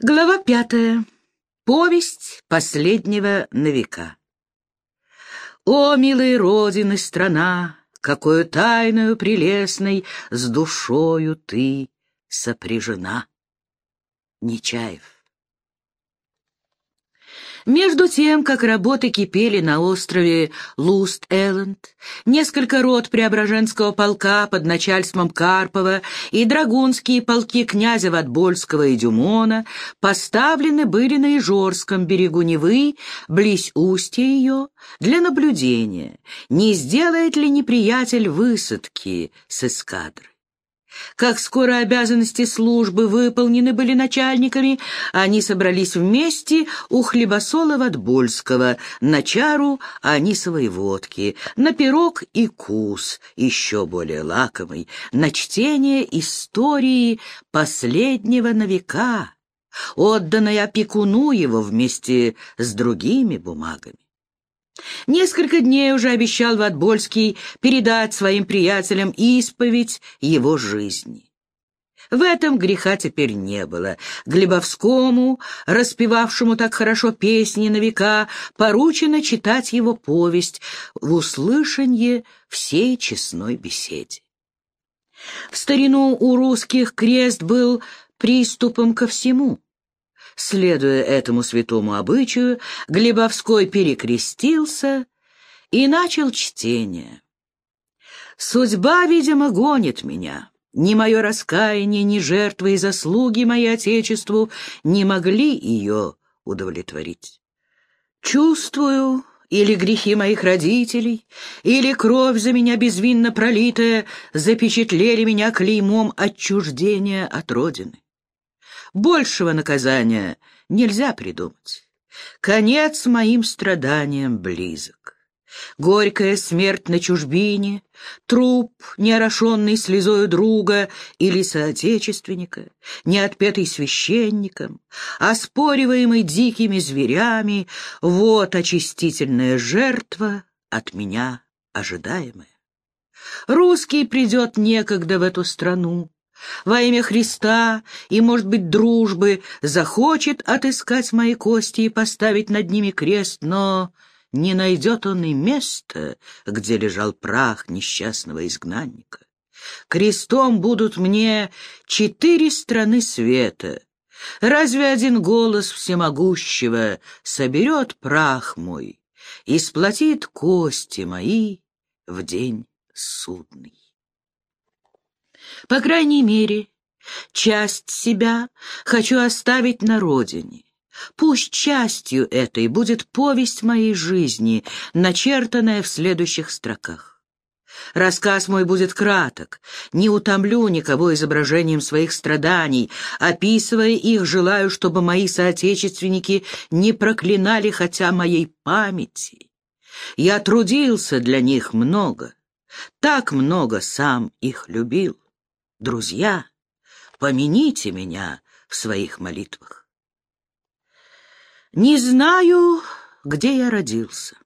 Глава пятая. Повесть последнего на века. О, милая Родина, страна, какую тайную прелестной с душою ты сопряжена. Нечаев. Между тем, как работы кипели на острове Луст-Элленд, несколько рот Преображенского полка под начальством Карпова и драгунские полки князя Ватбольского и Дюмона поставлены были на Ижорском берегу Невы, близ устья ее, для наблюдения, не сделает ли неприятель высадки с эскадры. Как скоро обязанности службы выполнены были начальниками, они собрались вместе у хлебосола Ватбольского на чару анисовой водки, на пирог и кус, еще более лакомый, на чтение истории последнего на века, отданной опекуну его вместе с другими бумагами. Несколько дней уже обещал Ватбольский передать своим приятелям исповедь его жизни. В этом греха теперь не было. Глебовскому, распевавшему так хорошо песни на века, поручено читать его повесть в услышанье всей честной беседе. В старину у русских крест был приступом ко всему. Следуя этому святому обычаю, Глебовской перекрестился и начал чтение. «Судьба, видимо, гонит меня. Ни мое раскаяние, ни жертвы и заслуги мои Отечеству не могли ее удовлетворить. Чувствую, или грехи моих родителей, или кровь за меня безвинно пролитая запечатлели меня клеймом отчуждения от Родины. Большего наказания нельзя придумать. Конец моим страданиям близок. Горькая смерть на чужбине, труп, не орошенный слезою друга или соотечественника, не отпетый священником, оспориваемый дикими зверями, вот очистительная жертва от меня ожидаемая. Русский придет некогда в эту страну, во имя Христа и, может быть, дружбы захочет отыскать мои кости и поставить над ними крест, но не найдет он и места, где лежал прах несчастного изгнанника. Крестом будут мне четыре страны света. Разве один голос всемогущего соберет прах мой и сплотит кости мои в день судный? По крайней мере, часть себя хочу оставить на родине. Пусть частью этой будет повесть моей жизни, начертанная в следующих строках. Рассказ мой будет краток, не утомлю никого изображением своих страданий, описывая их, желаю, чтобы мои соотечественники не проклинали хотя моей памяти. Я трудился для них много, так много сам их любил. Друзья, помяните меня в своих молитвах. Не знаю, где я родился.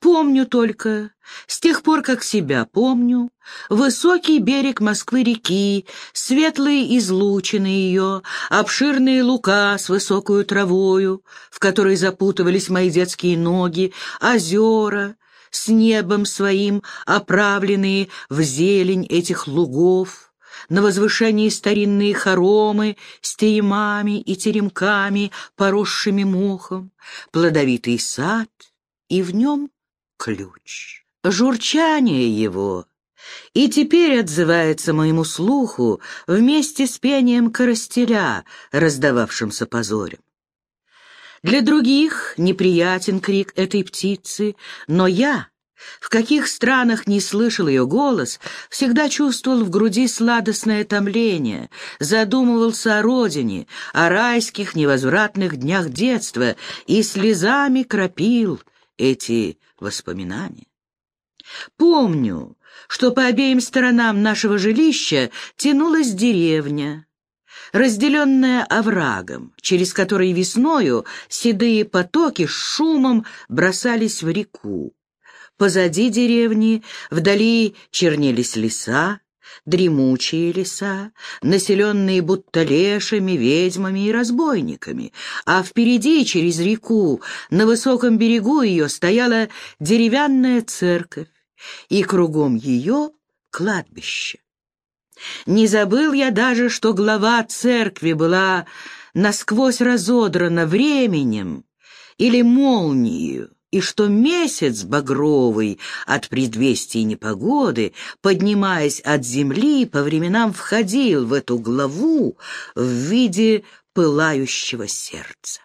Помню только, с тех пор, как себя помню, высокий берег Москвы-реки, светлые излучины ее, обширные лука с высокую травою, в которой запутывались мои детские ноги, озера, с небом своим, оправленные в зелень этих лугов, на возвышении старинные хоромы с теремами и теремками, поросшими мохом, плодовитый сад, и в нем ключ. Журчание его и теперь отзывается моему слуху вместе с пением коростеля, раздававшимся по зорям. Для других неприятен крик этой птицы, но я в каких странах не слышал ее голос, всегда чувствовал в груди сладостное томление, задумывался о родине, о райских невозвратных днях детства и слезами кропил эти воспоминания. Помню, что по обеим сторонам нашего жилища тянулась деревня, разделенная оврагом, через который весною седые потоки с шумом бросались в реку. Позади деревни, вдали чернелись леса, дремучие леса, населенные будто лешами, ведьмами и разбойниками, а впереди, через реку, на высоком берегу ее стояла деревянная церковь, и кругом ее кладбище. Не забыл я даже, что глава церкви была насквозь разодрана временем или молнией, и что месяц багровый от предвестий непогоды, поднимаясь от земли, по временам входил в эту главу в виде пылающего сердца.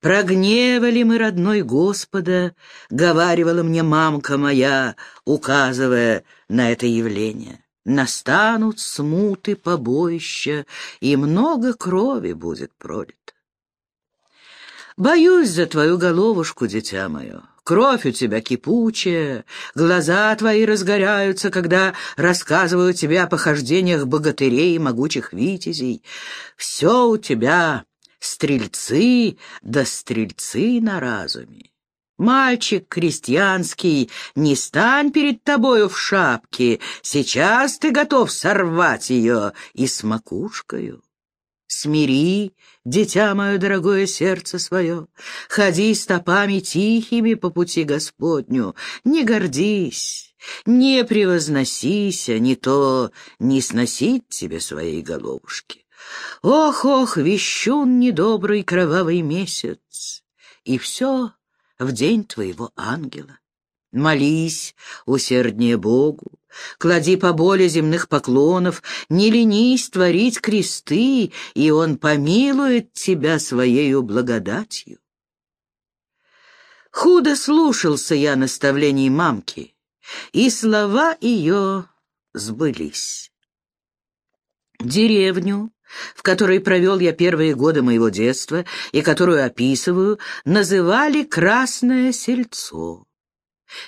«Прогневали мы, родной Господа», — говаривала мне мамка моя, указывая на это явление. «Настанут смуты, побоища, и много крови будет пролито». Боюсь за твою головушку, дитя мое. Кровь у тебя кипучая, глаза твои разгоряются, когда рассказываю тебе о похождениях богатырей и могучих витязей. Все у тебя стрельцы да стрельцы на разуме. Мальчик крестьянский, не стань перед тобою в шапке, сейчас ты готов сорвать ее и с макушкою. Смири, дитя мое дорогое сердце свое, ходи стопами тихими по пути Господню, не гордись, не превозносися, не то не сносить тебе своей головушки. Ох, ох, вещун недобрый кровавый месяц, и все в день твоего ангела. Молись усерднее Богу, клади поболе земных поклонов, не ленись творить кресты, и Он помилует тебя своею благодатью. Худо слушался я наставлений мамки, и слова ее сбылись. Деревню, в которой провел я первые годы моего детства и которую описываю, называли «Красное сельцо».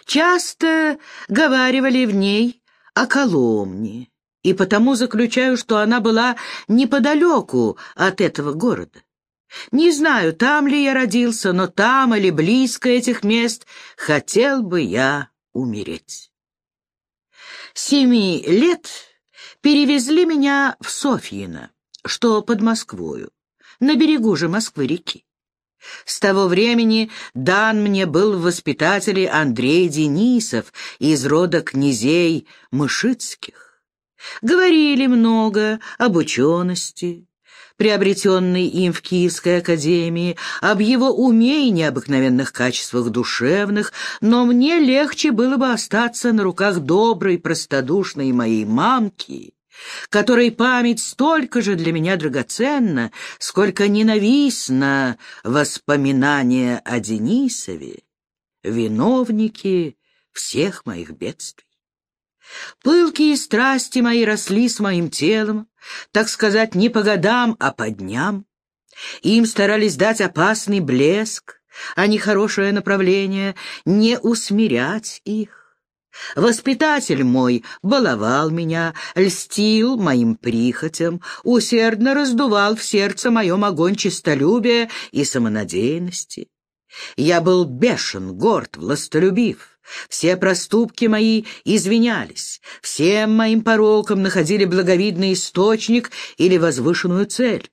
Часто говаривали в ней о Коломне, и потому заключаю, что она была неподалеку от этого города. Не знаю, там ли я родился, но там или близко этих мест хотел бы я умереть. Семи лет перевезли меня в Софьино, что под Москвою, на берегу же Москвы-реки. С того времени дан мне был в воспитателе Андрей Денисов из рода князей Мышицких. Говорили много об учености, приобретенной им в Киевской академии, об его уме и необыкновенных качествах душевных, но мне легче было бы остаться на руках доброй, простодушной моей мамки, которой память столько же для меня драгоценна, сколько ненавистно воспоминания о Денисове, виновнике всех моих бедствий. Пылкие страсти мои росли с моим телом, так сказать, не по годам, а по дням. Им старались дать опасный блеск, а не хорошее направление, не усмирять их. Воспитатель мой баловал меня, льстил моим прихотям, усердно раздувал в сердце моем огонь честолюбия и самонадеянности. Я был бешен, горд, властолюбив. Все проступки мои извинялись, всем моим порокам находили благовидный источник или возвышенную цель.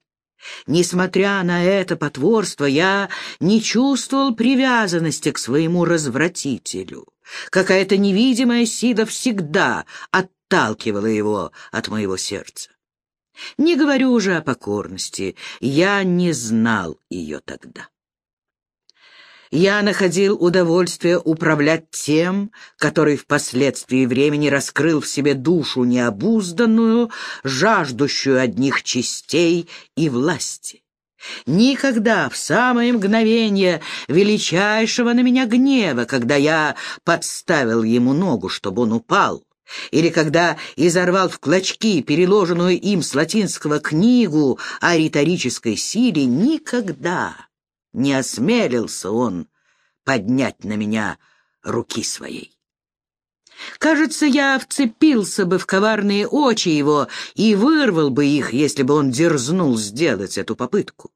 Несмотря на это потворство, я не чувствовал привязанности к своему развратителю. Какая-то невидимая сила всегда отталкивала его от моего сердца. Не говорю уже о покорности, я не знал ее тогда. Я находил удовольствие управлять тем, который впоследствии времени раскрыл в себе душу необузданную, жаждущую одних частей и власти. Никогда в самое мгновение величайшего на меня гнева, когда я подставил ему ногу, чтобы он упал, или когда изорвал в клочки переложенную им с латинского книгу о риторической силе, никогда не осмелился он поднять на меня руки своей. Кажется, я вцепился бы в коварные очи его и вырвал бы их, если бы он дерзнул сделать эту попытку.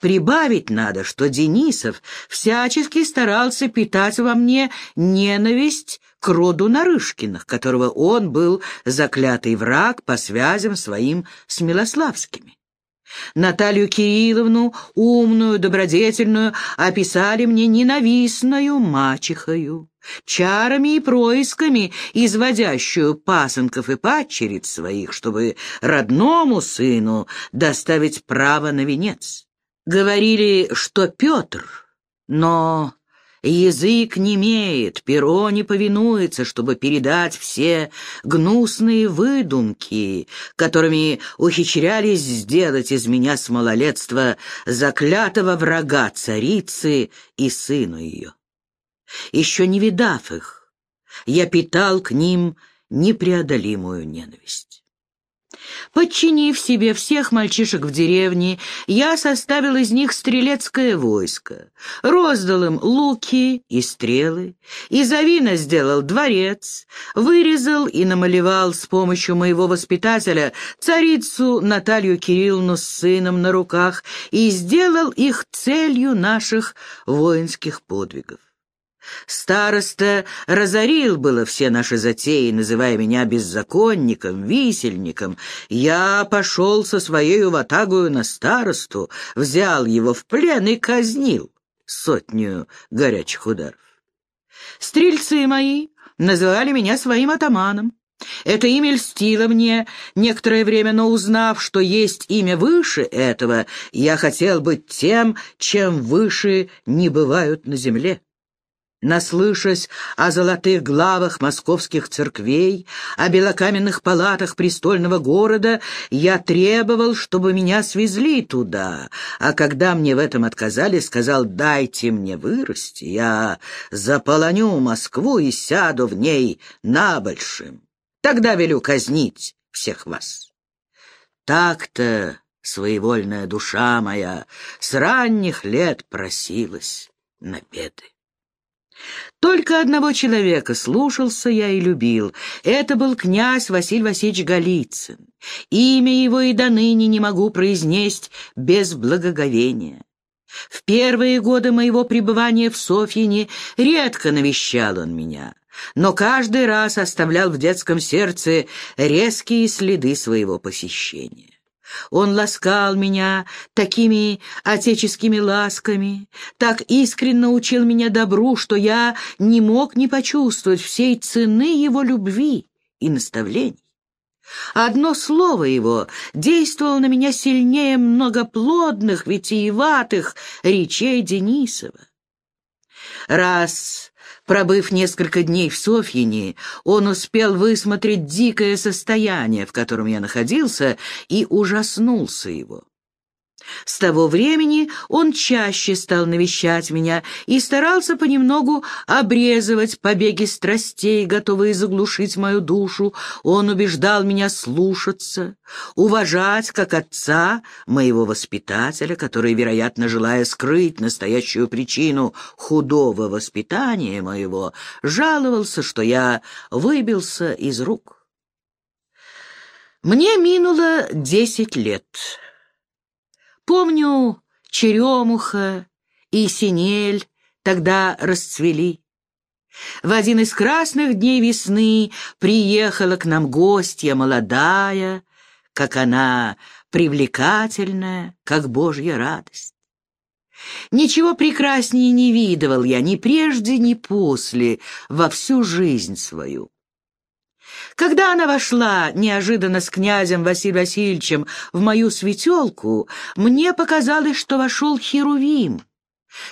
Прибавить надо, что Денисов всячески старался питать во мне ненависть к роду Нарышкиных, которого он был заклятый враг по связям своим с Милославскими. Наталью Кирилловну, умную, добродетельную, описали мне ненавистную мачехою, чарами и происками, изводящую пасынков и падчериц своих, чтобы родному сыну доставить право на венец. Говорили, что Петр, но Язык не имеет, перо не повинуется, чтобы передать все гнусные выдумки, которыми ухищрялись сделать из меня с малолетства заклятого врага царицы и сыну ее. Еще не видав их, я питал к ним непреодолимую ненависть. Подчинив себе всех мальчишек в деревне, я составил из них стрелецкое войско, роздал им луки и стрелы, из авина сделал дворец, вырезал и намалевал с помощью моего воспитателя царицу Наталью Кирилловну с сыном на руках и сделал их целью наших воинских подвигов. Староста разорил было все наши затеи, называя меня беззаконником, висельником. Я пошел со своей ватагою на старосту, взял его в плен и казнил сотню горячих ударов. Стрельцы мои называли меня своим атаманом. Это имя льстило мне некоторое время, но узнав, что есть имя выше этого, я хотел быть тем, чем выше не бывают на земле. Наслышась о золотых главах московских церквей, о белокаменных палатах престольного города, я требовал, чтобы меня свезли туда, а когда мне в этом отказали, сказал «дайте мне вырасти, я заполоню Москву и сяду в ней на большим. Тогда велю казнить всех вас». Так-то своевольная душа моя с ранних лет просилась на беды. Только одного человека слушался я и любил. Это был князь Василий Васильевич Голицын. Имя его и до ныне не могу произнесть без благоговения. В первые годы моего пребывания в Софьине редко навещал он меня, но каждый раз оставлял в детском сердце резкие следы своего посещения. Он ласкал меня такими отеческими ласками, так искренно учил меня добру, что я не мог не почувствовать всей цены его любви и наставлений. Одно слово его действовало на меня сильнее многоплодных, витиеватых речей Денисова. Раз Пробыв несколько дней в Софьине, он успел высмотреть дикое состояние, в котором я находился, и ужаснулся его. С того времени он чаще стал навещать меня и старался понемногу обрезывать побеги страстей, готовые заглушить мою душу. Он убеждал меня слушаться, уважать как отца моего воспитателя, который, вероятно, желая скрыть настоящую причину худого воспитания моего, жаловался, что я выбился из рук. Мне минуло десять лет. Помню, черемуха и синель тогда расцвели. В один из красных дней весны приехала к нам гостья молодая, как она привлекательная, как божья радость. Ничего прекраснее не видывал я ни прежде, ни после во всю жизнь свою. Когда она вошла неожиданно с князем Василием Васильевичем в мою светелку, мне показалось, что вошел Херувим,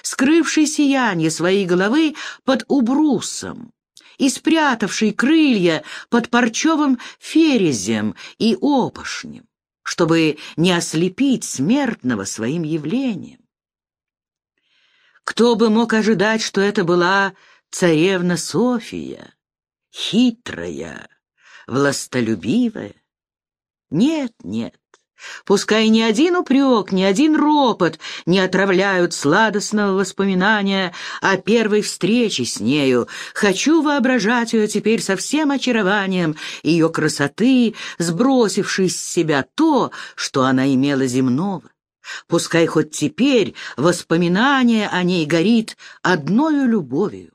скрывший сияние своей головы под убрусом и спрятавший крылья под парчевым ферезем и опошнем, чтобы не ослепить смертного своим явлением. Кто бы мог ожидать, что это была царевна София, хитрая, властолюбивая. Нет, нет, пускай ни один упрек, ни один ропот не отравляют сладостного воспоминания о первой встрече с нею. Хочу воображать ее теперь со всем очарованием ее красоты, сбросившей с себя то, что она имела земного Пускай хоть теперь воспоминание о ней горит одною любовью.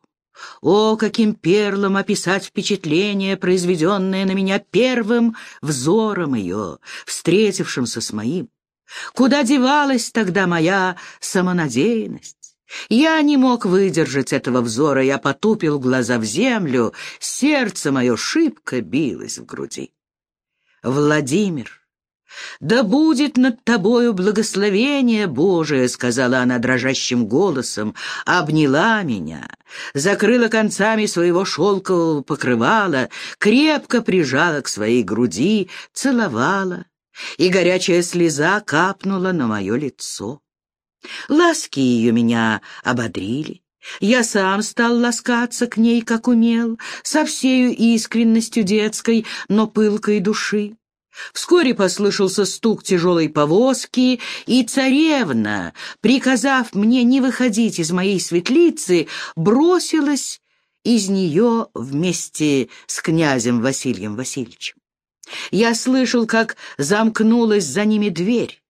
О, каким перлом описать впечатление, произведенное на меня первым взором ее, встретившимся с моим! Куда девалась тогда моя самонадеянность? Я не мог выдержать этого взора, я потупил глаза в землю, сердце мое шибко билось в груди. Владимир, «Да будет над тобою благословение Божие», — сказала она дрожащим голосом, обняла меня, закрыла концами своего шелкового покрывала, крепко прижала к своей груди, целовала, и горячая слеза капнула на мое лицо. Ласки ее меня ободрили. Я сам стал ласкаться к ней, как умел, со всею искренностью детской, но пылкой души. Вскоре послышался стук тяжелой повозки, и царевна, приказав мне не выходить из моей светлицы, бросилась из нее вместе с князем Василием Васильевичем. Я слышал, как замкнулась за ними дверь,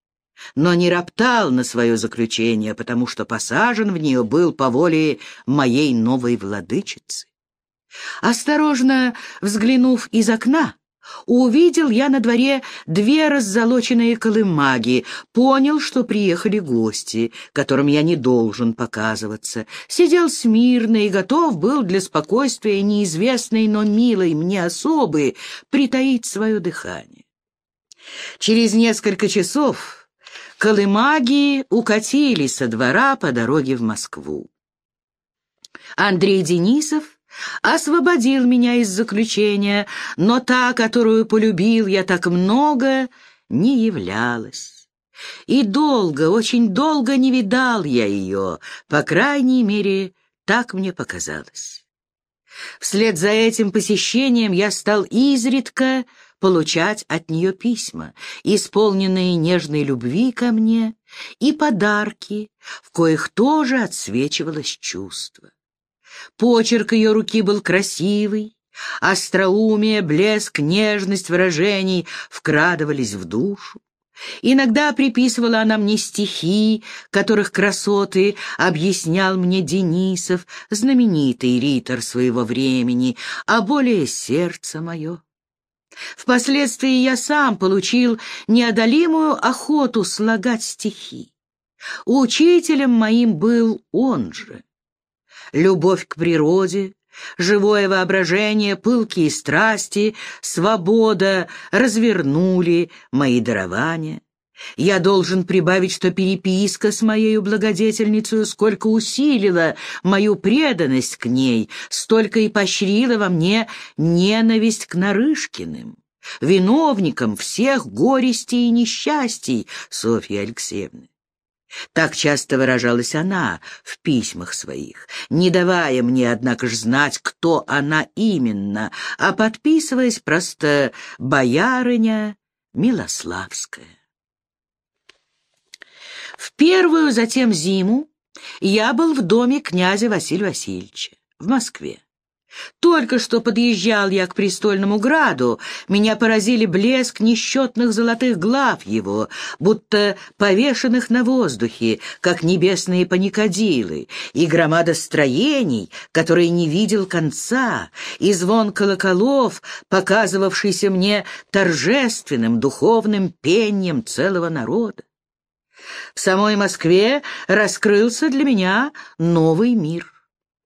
но не роптал на свое заключение, потому что посажен в нее был по воле моей новой владычицы. Осторожно взглянув из окна, Увидел я на дворе две раззолоченные колымаги, понял, что приехали гости, которым я не должен показываться. Сидел смирно и готов был для спокойствия неизвестной, но милой мне особы притаить свое дыхание. Через несколько часов колымаги укатили со двора по дороге в Москву. Андрей Денисов освободил меня из заключения, но та, которую полюбил я так много, не являлась. И долго, очень долго не видал я ее, по крайней мере, так мне показалось. Вслед за этим посещением я стал изредка получать от нее письма, исполненные нежной любви ко мне, и подарки, в коих тоже отсвечивалось чувство. Почерк ее руки был красивый, остроумие, блеск, нежность выражений вкрадывались в душу. Иногда приписывала она мне стихи, которых красоты объяснял мне Денисов, знаменитый ритор своего времени, а более сердце мое. Впоследствии я сам получил неодолимую охоту слагать стихи. Учителем моим был он же любовь к природе, живое воображение, пылкие страсти, свобода развернули мои дарования. Я должен прибавить, что переписка с моей благодетельницей сколько усилила мою преданность к ней, столько и поощрила во мне ненависть к Нарышкиным, виновникам всех горестей и несчастий Софьи Алексеевны. Так часто выражалась она в письмах своих, не давая мне, однако ж, знать, кто она именно, а подписываясь просто «Боярыня Милославская». В первую затем зиму я был в доме князя Василия Васильевича в Москве. Только что подъезжал я к престольному граду, меня поразили блеск несчетных золотых глав его, будто повешенных на воздухе, как небесные паникадилы, и громада строений, которые не видел конца, и звон колоколов, показывавшийся мне торжественным духовным пением целого народа. В самой Москве раскрылся для меня новый мир.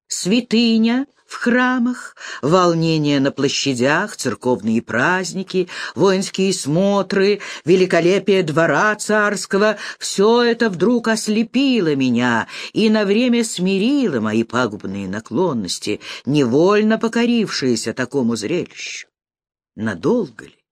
Святыня, в храмах, волнения на площадях, церковные праздники, воинские смотры, великолепие двора царского — все это вдруг ослепило меня и на время смирило мои пагубные наклонности, невольно покорившиеся такому зрелищу. Надолго ли?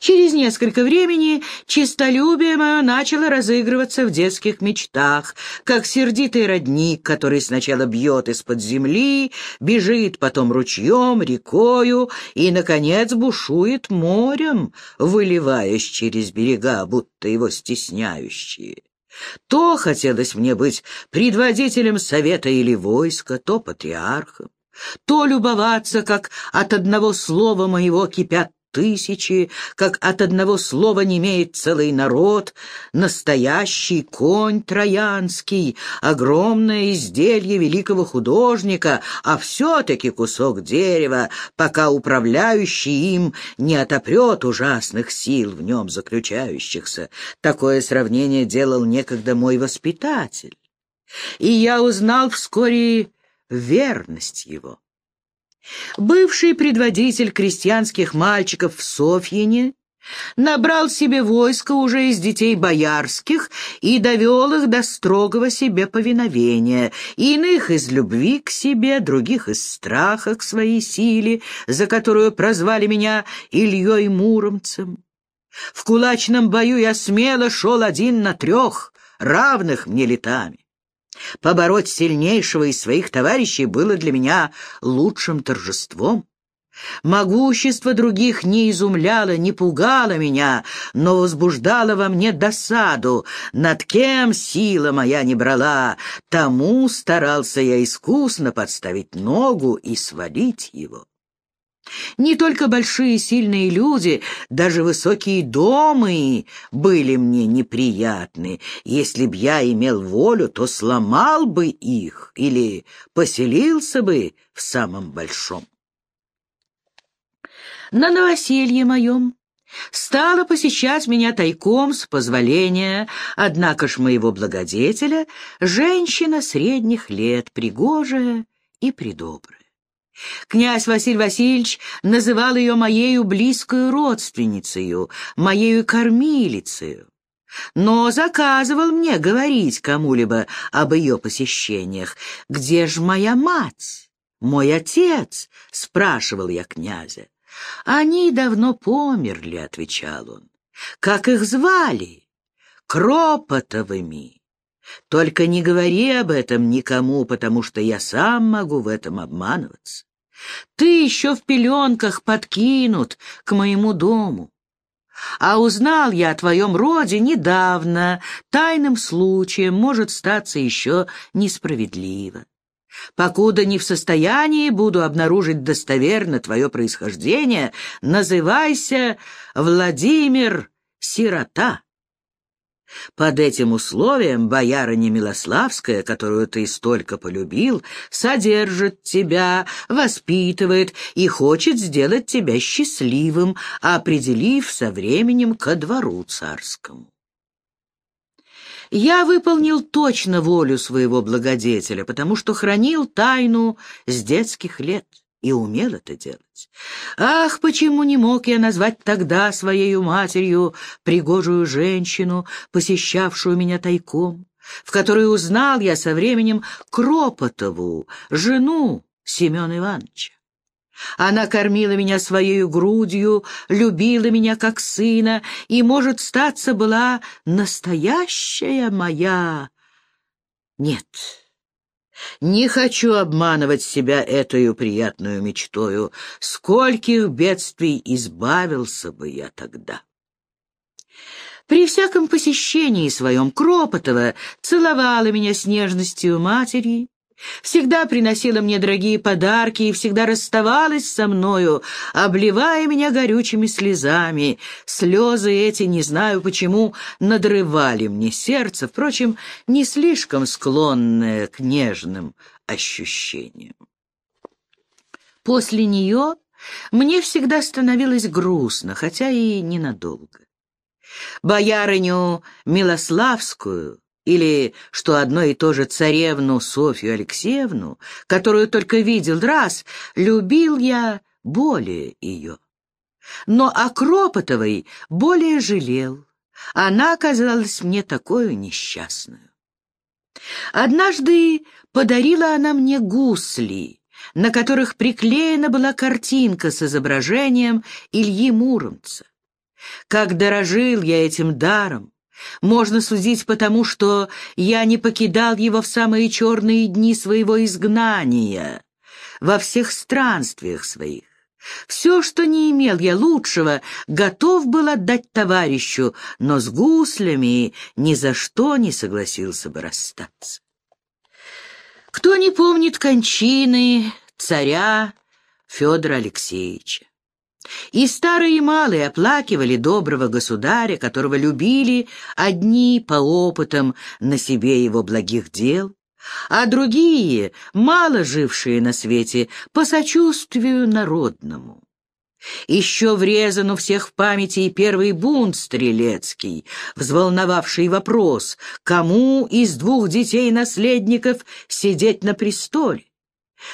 Через несколько времени честолюбие мое начало разыгрываться в детских мечтах, как сердитый родник, который сначала бьет из-под земли, бежит потом ручьем, рекою и, наконец, бушует морем, выливаясь через берега, будто его стесняющие. То хотелось мне быть предводителем совета или войска, то патриархом, то любоваться, как от одного слова моего кипят тысячи, как от одного слова не имеет целый народ, настоящий конь троянский, огромное изделие великого художника, а все-таки кусок дерева, пока управляющий им не отопрет ужасных сил в нем заключающихся. Такое сравнение делал некогда мой воспитатель, и я узнал вскоре верность его. Бывший предводитель крестьянских мальчиков в Софьине набрал себе войско уже из детей боярских и довел их до строгого себе повиновения, иных из любви к себе, других из страха к своей силе, за которую прозвали меня Ильей Муромцем. В кулачном бою я смело шел один на трех, равных мне летами. Побороть сильнейшего из своих товарищей было для меня лучшим торжеством. Могущество других не изумляло, не пугало меня, но возбуждало во мне досаду. Над кем сила моя не брала, тому старался я искусно подставить ногу и свалить его. Не только большие сильные люди, даже высокие домы были мне неприятны. Если б я имел волю, то сломал бы их или поселился бы в самом большом. На новоселье моем стала посещать меня тайком с позволения, однако ж моего благодетеля, женщина средних лет, пригожая и придобрая. Князь Василий Васильевич называл ее моею близкую родственницею, моею кормилицею, но заказывал мне говорить кому-либо об ее посещениях. «Где же моя мать? Мой отец?» — спрашивал я князя. «Они давно померли», — отвечал он. «Как их звали?» «Кропотовыми». Только не говори об этом никому, потому что я сам могу в этом обманываться. Ты еще в пеленках подкинут к моему дому. А узнал я о твоем роде недавно, тайным случаем, может статься еще несправедливо. Покуда не в состоянии буду обнаружить достоверно твое происхождение, называйся Владимир Сирота. Под этим условием боярыня Милославская, которую ты столько полюбил, содержит тебя, воспитывает и хочет сделать тебя счастливым, определив со временем ко двору царскому. Я выполнил точно волю своего благодетеля, потому что хранил тайну с детских лет и умел это делать. Ах, почему не мог я назвать тогда своей матерью пригожую женщину, посещавшую меня тайком, в которой узнал я со временем Кропотову, жену Семена Ивановича. Она кормила меня своей грудью, любила меня как сына и, может, статься была настоящая моя... Нет, не хочу обманывать себя этой приятную мечтою. Скольких бедствий избавился бы я тогда. При всяком посещении своем Кропотова целовала меня с нежностью матери, всегда приносила мне дорогие подарки и всегда расставалась со мною, обливая меня горючими слезами. Слезы эти, не знаю почему, надрывали мне сердце, впрочем, не слишком склонное к нежным ощущениям. После нее мне всегда становилось грустно, хотя и ненадолго. Боярыню Милославскую или, что одно и то же царевну Софью Алексеевну, которую только видел раз, любил я более ее. Но о более жалел. Она оказалась мне такой несчастную. Однажды подарила она мне гусли, на которых приклеена была картинка с изображением Ильи Муромца. Как дорожил я этим даром, можно судить потому, что я не покидал его в самые черные дни своего изгнания, во всех странствиях своих. Все, что не имел я лучшего, готов был отдать товарищу, но с гуслями ни за что не согласился бы расстаться. Кто не помнит кончины царя Федора Алексеевича? И старые и малые оплакивали доброго государя, которого любили одни по опытам на себе его благих дел, а другие, мало жившие на свете, по сочувствию народному. Еще врезан у всех в памяти и первый бунт стрелецкий, взволновавший вопрос, кому из двух детей-наследников сидеть на престоле.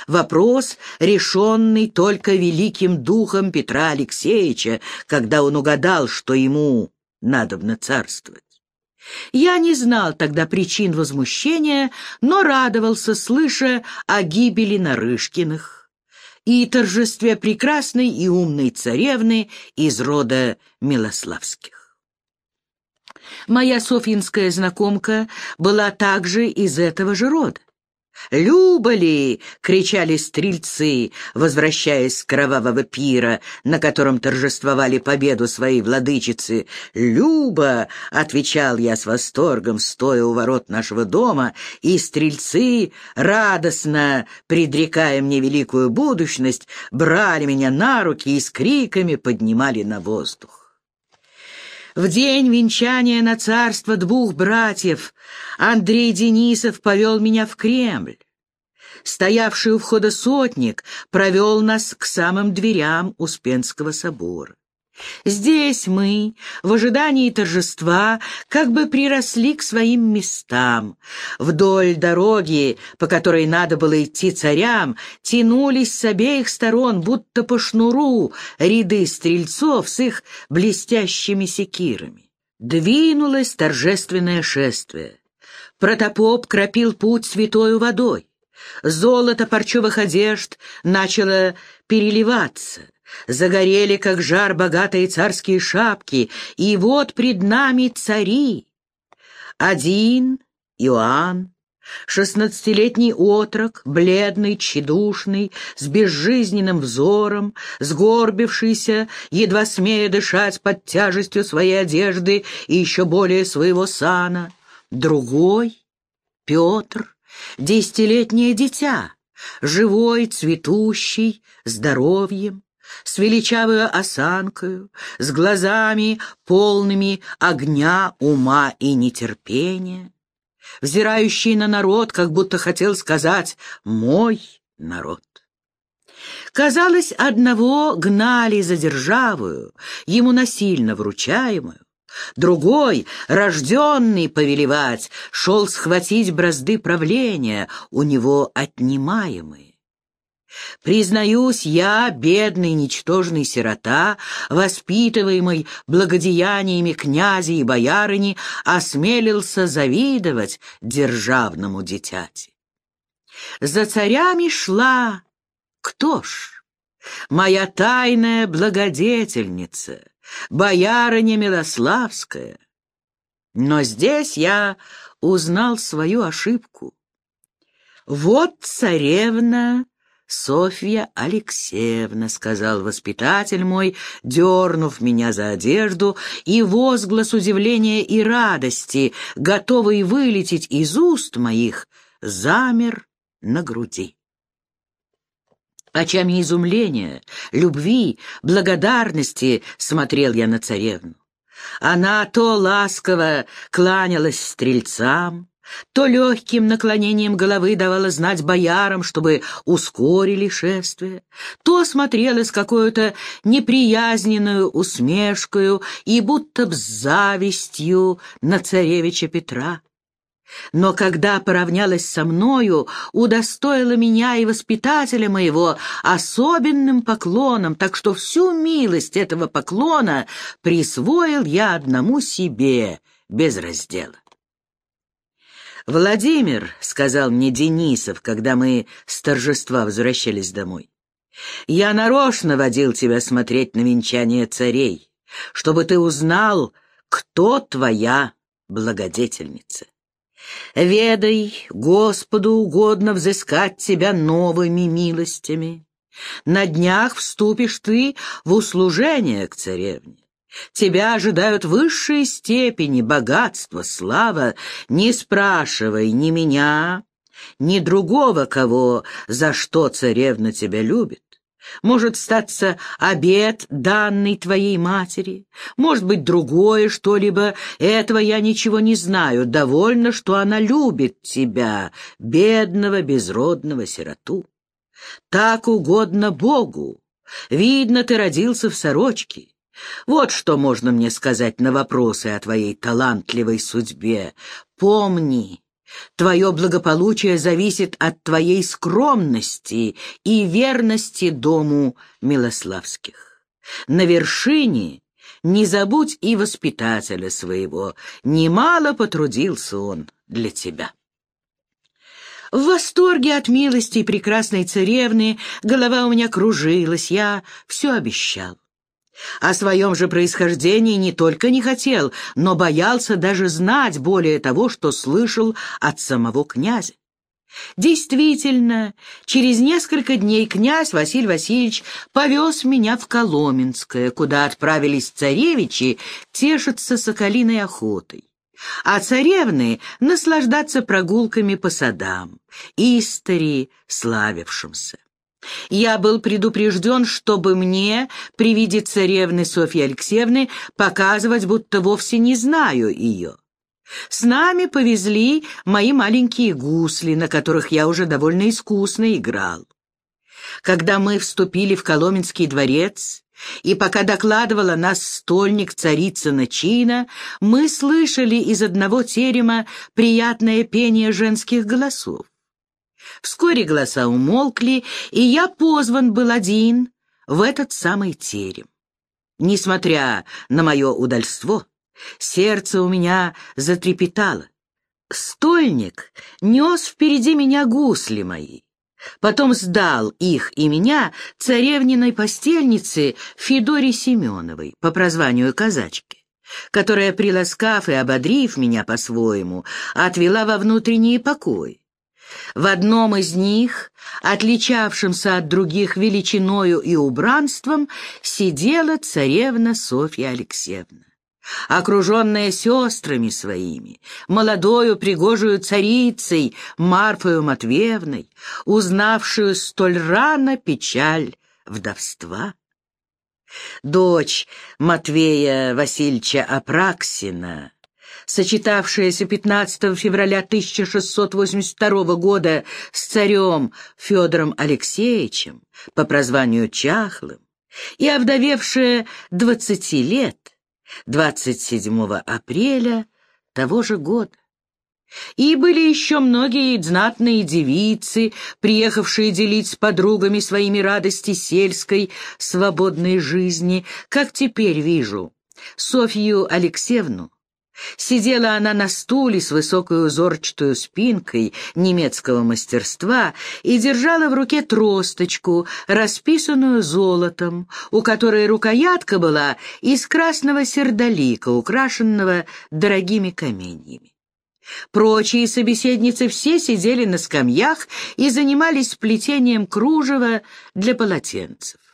Вопрос, решенный только великим духом Петра Алексеевича, когда он угадал, что ему надобно царствовать. Я не знал тогда причин возмущения, но радовался, слыша о гибели Нарышкиных и торжестве прекрасной и умной царевны из рода Милославских. Моя софьинская знакомка была также из этого же рода. «Люба ли!» — кричали стрельцы, возвращаясь с кровавого пира, на котором торжествовали победу своей владычицы. «Люба!» — отвечал я с восторгом, стоя у ворот нашего дома, и стрельцы, радостно предрекая мне великую будущность, брали меня на руки и с криками поднимали на воздух. В день венчания на царство двух братьев Андрей Денисов повел меня в Кремль. Стоявший у входа сотник провел нас к самым дверям Успенского собора. Здесь мы, в ожидании торжества, как бы приросли к своим местам. Вдоль дороги, по которой надо было идти царям, тянулись с обеих сторон, будто по шнуру, ряды стрельцов с их блестящими секирами. Двинулось торжественное шествие. Протопоп кропил путь святою водой. Золото парчевых одежд начало переливаться — Загорели, как жар, богатые царские шапки, и вот пред нами цари. Один Иоанн, шестнадцатилетний отрок, бледный, тщедушный, с безжизненным взором, сгорбившийся, едва смея дышать под тяжестью своей одежды и еще более своего сана. Другой — Петр, десятилетнее дитя, живой, цветущий, здоровьем, с величавой осанкою, с глазами, полными огня, ума и нетерпения, взирающий на народ, как будто хотел сказать «мой народ». Казалось, одного гнали за державую, ему насильно вручаемую, Другой, рожденный повелевать, шел схватить бразды правления, у него отнимаемые. Признаюсь, я, бедный, ничтожный сирота, воспитываемый благодеяниями князя и боярыни, осмелился завидовать державному дитяти. За царями шла кто ж? Моя тайная благодетельница, боярыня Милославская. Но здесь я узнал свою ошибку. Вот царевна «Софья Алексеевна», — сказал воспитатель мой, дернув меня за одежду, и возглас удивления и радости, готовый вылететь из уст моих, замер на груди. Очами изумления, любви, благодарности смотрел я на царевну. Она то ласково кланялась стрельцам, то легким наклонением головы давала знать боярам, чтобы ускорили шествие, то смотрела с какой-то неприязненную усмешкою и будто б завистью на царевича Петра. Но когда поравнялась со мною, удостоила меня и воспитателя моего особенным поклоном, так что всю милость этого поклона присвоил я одному себе без раздела. «Владимир», — сказал мне Денисов, когда мы с торжества возвращались домой, — «я нарочно водил тебя смотреть на венчание царей, чтобы ты узнал, кто твоя благодетельница. Ведай, Господу угодно взыскать тебя новыми милостями. На днях вступишь ты в услужение к царевне. Тебя ожидают высшие степени, богатство, слава. Не спрашивай ни меня, ни другого кого, за что царевна тебя любит. Может статься обед, данный твоей матери, может быть другое что-либо, этого я ничего не знаю, довольно, что она любит тебя, бедного безродного сироту. Так угодно Богу. Видно, ты родился в сорочке. Вот что можно мне сказать на вопросы о твоей талантливой судьбе. Помни, Твое благополучие зависит от твоей скромности и верности дому Милославских. На вершине не забудь и воспитателя своего, немало потрудился он для тебя. В восторге от милости прекрасной царевны голова у меня кружилась, я все обещал. О своем же происхождении не только не хотел, но боялся даже знать более того, что слышал от самого князя. Действительно, через несколько дней князь Василий Васильевич повез меня в Коломенское, куда отправились царевичи тешиться соколиной охотой, а царевны наслаждаться прогулками по садам, истори славившимся. Я был предупрежден, чтобы мне при виде царевны Софьи Алексеевны показывать, будто вовсе не знаю ее. С нами повезли мои маленькие гусли, на которых я уже довольно искусно играл. Когда мы вступили в Коломенский дворец, и пока докладывала нас стольник царицына Чина, мы слышали из одного терема приятное пение женских голосов. Вскоре голоса умолкли, и я позван был один в этот самый терем. Несмотря на мое удальство, сердце у меня затрепетало. Стольник нес впереди меня гусли мои. Потом сдал их и меня царевниной постельнице Федоре Семеновой по прозванию казачки, которая, приласкав и ободрив меня по-своему, отвела во внутренние покои. В одном из них, отличавшемся от других величиною и убранством, сидела царевна Софья Алексеевна. Окруженная сестрами своими, молодою пригожую царицей Марфою Матвеевной, узнавшую столь рано печаль вдовства. Дочь Матвея Васильевича Апраксина, сочетавшаяся 15 февраля 1682 года с царем Федором Алексеевичем по прозванию Чахлым и овдовевшая 20 лет 27 апреля того же года. И были еще многие знатные девицы, приехавшие делить с подругами своими радости сельской, свободной жизни, как теперь вижу. Софью Алексеевну, Сидела она на стуле с высокой узорчатой спинкой немецкого мастерства и держала в руке тросточку, расписанную золотом, у которой рукоятка была из красного сердолика, украшенного дорогими каменьями. Прочие собеседницы все сидели на скамьях и занимались плетением кружева для полотенцев.